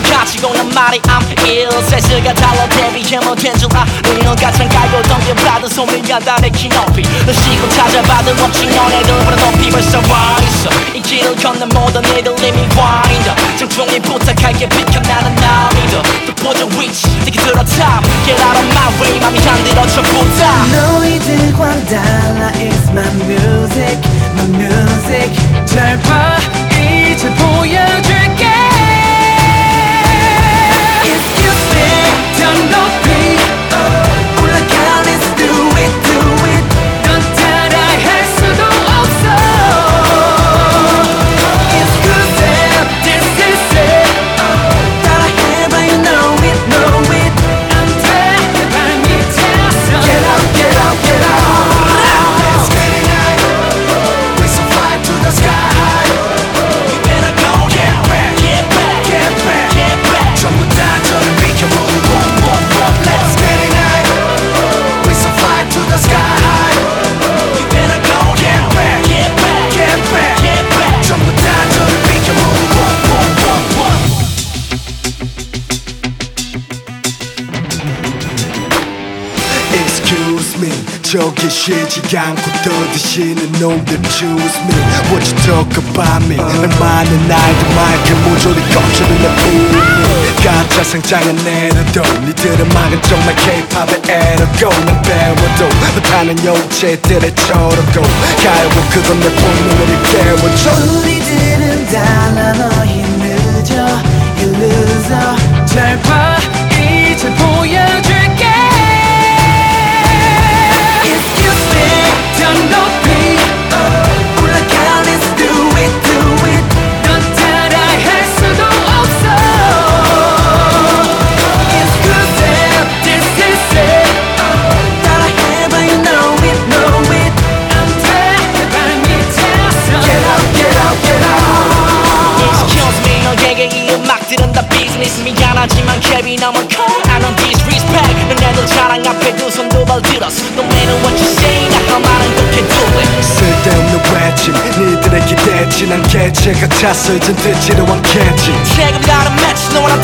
마시고 난 말이 I'm ill 세스가 달라 데뷔해 못된 줄 아는 가장 깔고 덤벼받은 소밀려다 내 키높이 너 쉬고 찾아봐도 없지 너네들보다 높이 벌써 와 있어. 이 길을 걷는 모든 이들 이미 와인다 정중히 부탁할게 비켜 나는 나 믿어. 또 보정 위치 되게 들어 top Get out of my way 맘이 흔들어져 보다 너희들과 저기 쉬지 않고 떠드시는 놈들 Choose me. What you talk about me? 날 많은 아이들 마이크 모조리 꺾여는 내 뿐이 가짜 상장은 내려도 니들은 막은 정말 K-팝의 에러고. 난 배워도 못하는 영체들의 저러고. 가요고 그건 내 본능을 깨워줘. 우리들은 달라 너희 늦어 You loser. 잘 너무 커. I don't disrespect 너네들 자랑 앞에 두손두발 들었어. No matter what you say. 나할 말은 그렇게 do it 쓸데없는 외침. 니들의 기대치 난 개체가 찼어. 이젠 듣지도 않겠지. 책임 다른 매치 너와 나